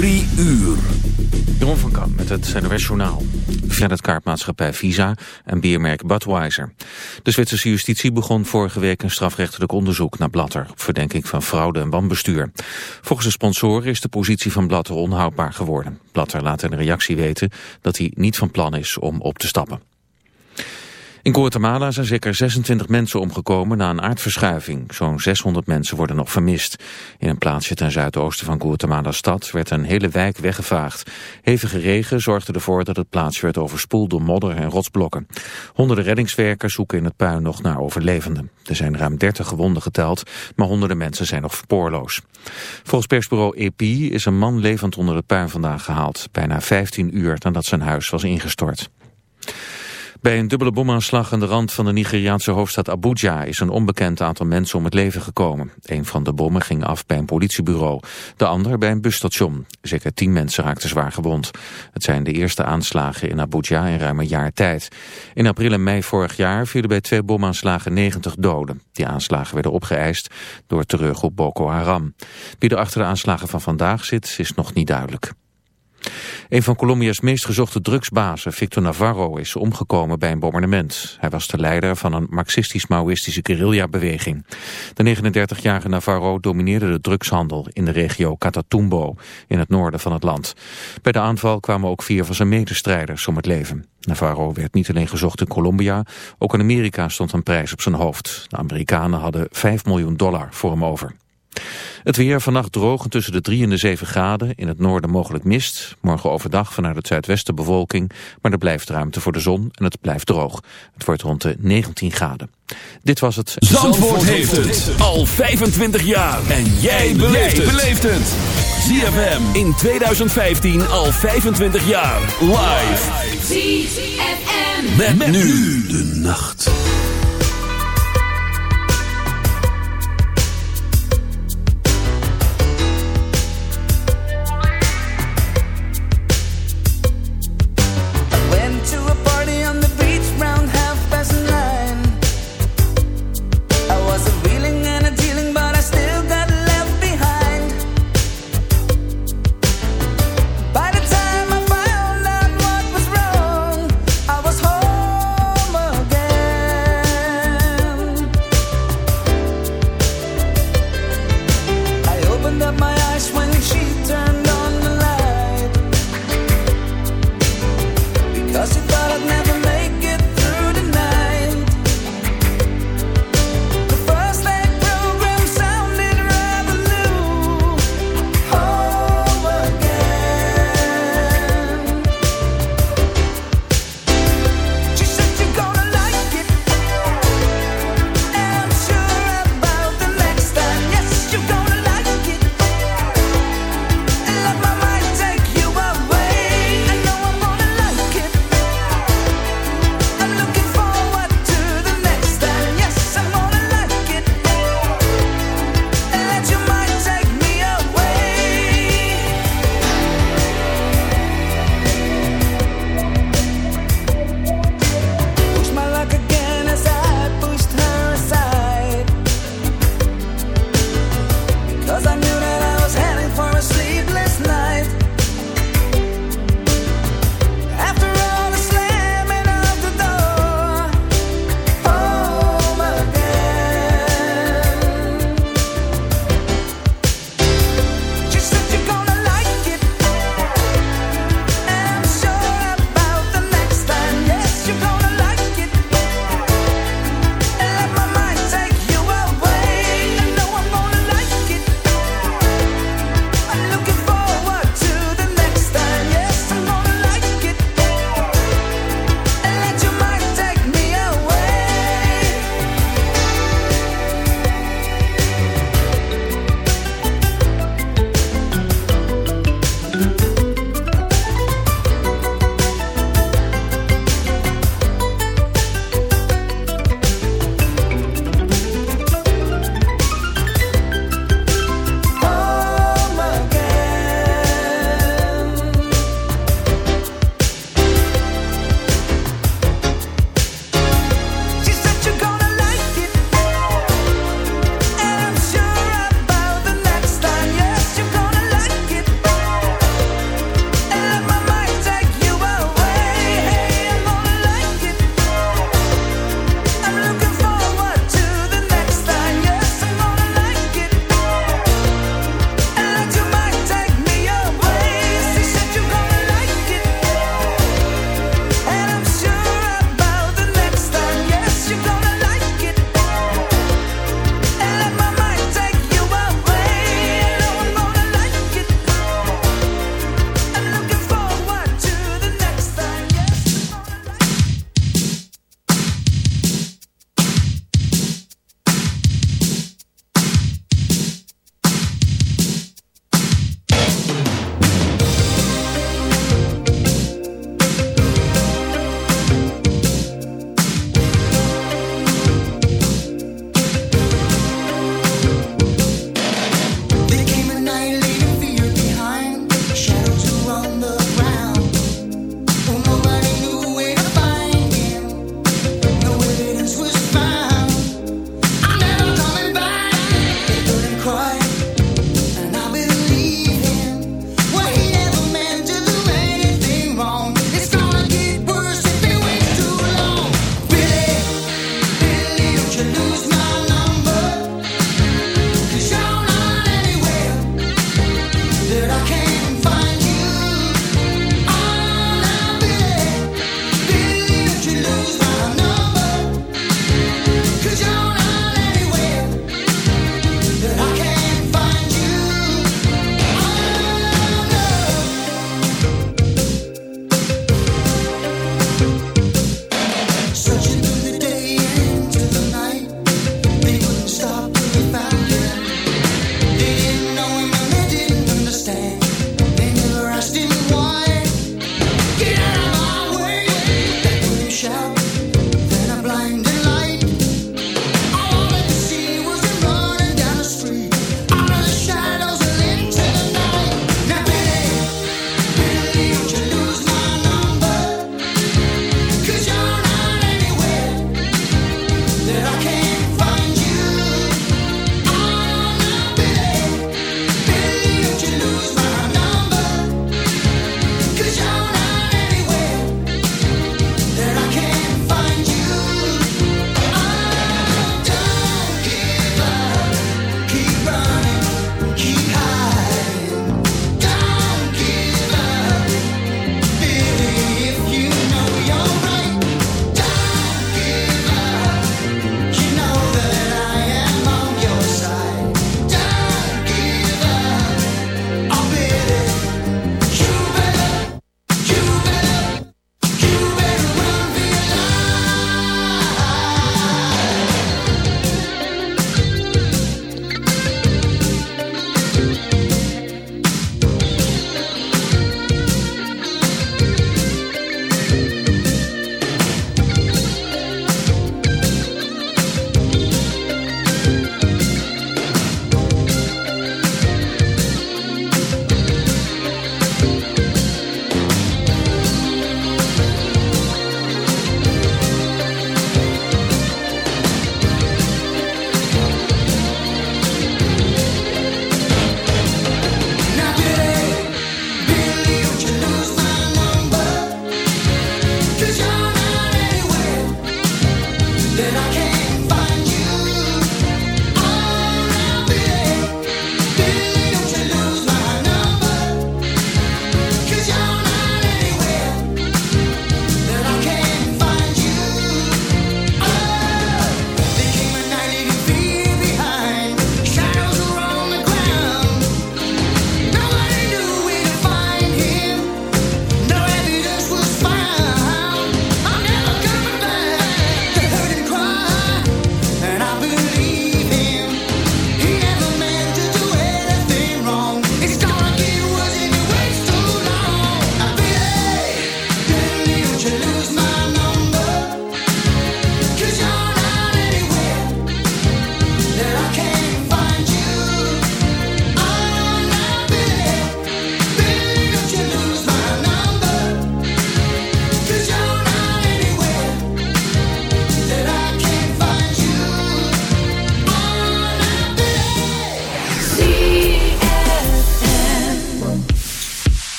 Drie uur. Jeroen van Kamp met het NOS Journaal. het kaartmaatschappij Visa en biermerk Budweiser. De Zwitserse justitie begon vorige week een strafrechtelijk onderzoek naar Blatter... op verdenking van fraude en wanbestuur. Volgens de sponsoren is de positie van Blatter onhoudbaar geworden. Blatter laat in een reactie weten dat hij niet van plan is om op te stappen. In Guatemala zijn zeker 26 mensen omgekomen na een aardverschuiving. Zo'n 600 mensen worden nog vermist. In een plaatsje ten zuidoosten van Guatemala stad werd een hele wijk weggevaagd. Hevige regen zorgde ervoor dat het plaatsje werd overspoeld door modder en rotsblokken. Honderden reddingswerkers zoeken in het puin nog naar overlevenden. Er zijn ruim 30 gewonden geteld, maar honderden mensen zijn nog spoorloos. Volgens persbureau EP is een man levend onder het puin vandaag gehaald. Bijna 15 uur nadat zijn huis was ingestort. Bij een dubbele bomaanslag aan de rand van de Nigeriaanse hoofdstad Abuja is een onbekend aantal mensen om het leven gekomen. Een van de bommen ging af bij een politiebureau, de ander bij een busstation. Zeker tien mensen raakten zwaar gewond. Het zijn de eerste aanslagen in Abuja in ruim een jaar tijd. In april en mei vorig jaar vielen bij twee bomaanslagen 90 doden. Die aanslagen werden opgeëist door terreurgroep Boko Haram. Wie er achter de aanslagen van vandaag zit, is nog niet duidelijk. Een van Colombia's meest gezochte drugsbazen, Victor Navarro, is omgekomen bij een bombardement. Hij was de leider van een marxistisch-maoïstische guerrilla-beweging. De 39-jarige Navarro domineerde de drugshandel in de regio Catatumbo, in het noorden van het land. Bij de aanval kwamen ook vier van zijn medestrijders om het leven. Navarro werd niet alleen gezocht in Colombia, ook in Amerika stond een prijs op zijn hoofd. De Amerikanen hadden 5 miljoen dollar voor hem over. Het weer vannacht droog tussen de 3 en de 7 graden. In het noorden mogelijk mist. Morgen overdag vanuit het zuidwesten bewolking. Maar er blijft ruimte voor de zon en het blijft droog. Het wordt rond de 19 graden. Dit was het... Zandvoort, heeft het al 25 jaar. En jij beleeft het. ZFM in 2015 al 25 jaar. Live. ZFM. met nu de nacht.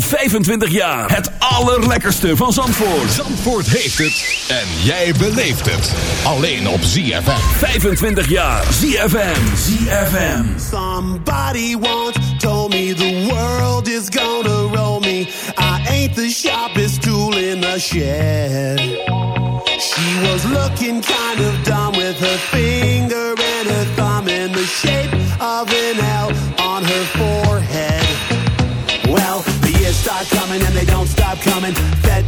25 jaar. Het allerlekkerste van Zandvoort. Zandvoort heeft het. En jij beleeft het. Alleen op ZFM. 25 jaar. ZFM. ZFM. Somebody once told me the world is gonna roll me. I ain't the sharpest tool in the shed. She was looking kind of dumb.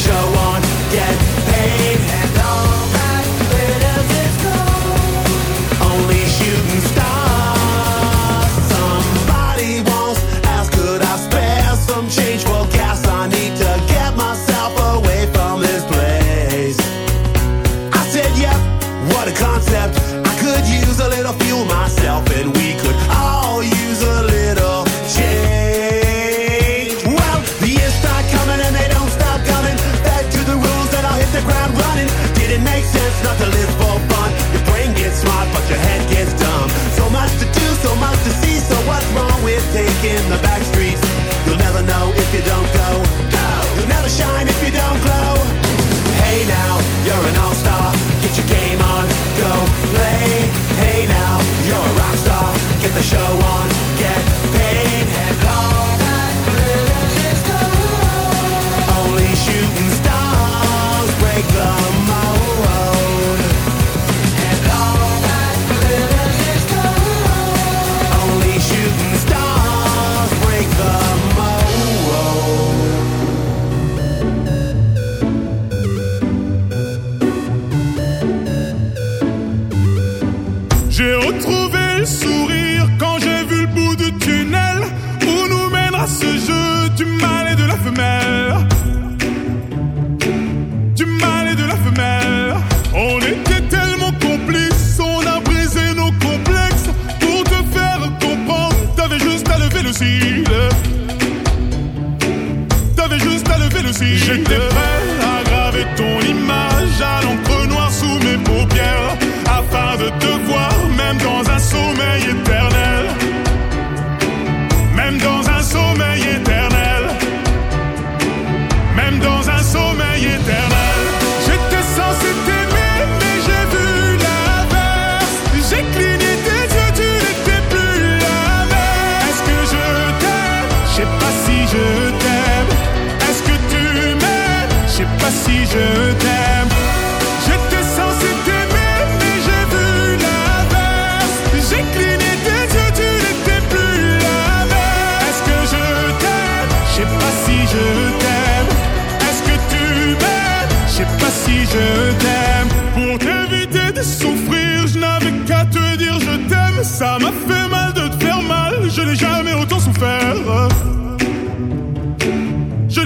show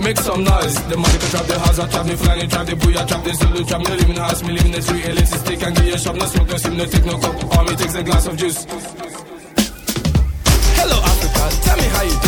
Make some noise. The money can trap the house, I trap the flying, trap the booyah, trap the Zulu, trap me live in the house, me live in the street, elitist stick and you a shop, no smoke, no sim, no take no cup. Me takes a glass of juice. Hello Africa, tell me how you doing.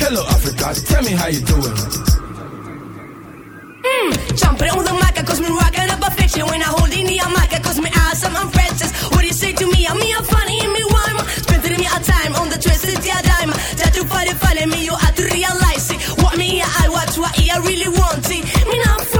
Hello, Africa, tell me how you doing. Hmm, jumping on the mic, cause me rocking up a fiction. When I hold in the mic, cause me awesome, I'm princess. What do you say to me? I'm me, I'm funny, and me rhyme. Spending me a time on the twisted yeah dime. Try to find it, find me, you have to realize it. What me, I watch, what I really want it. Me not flying,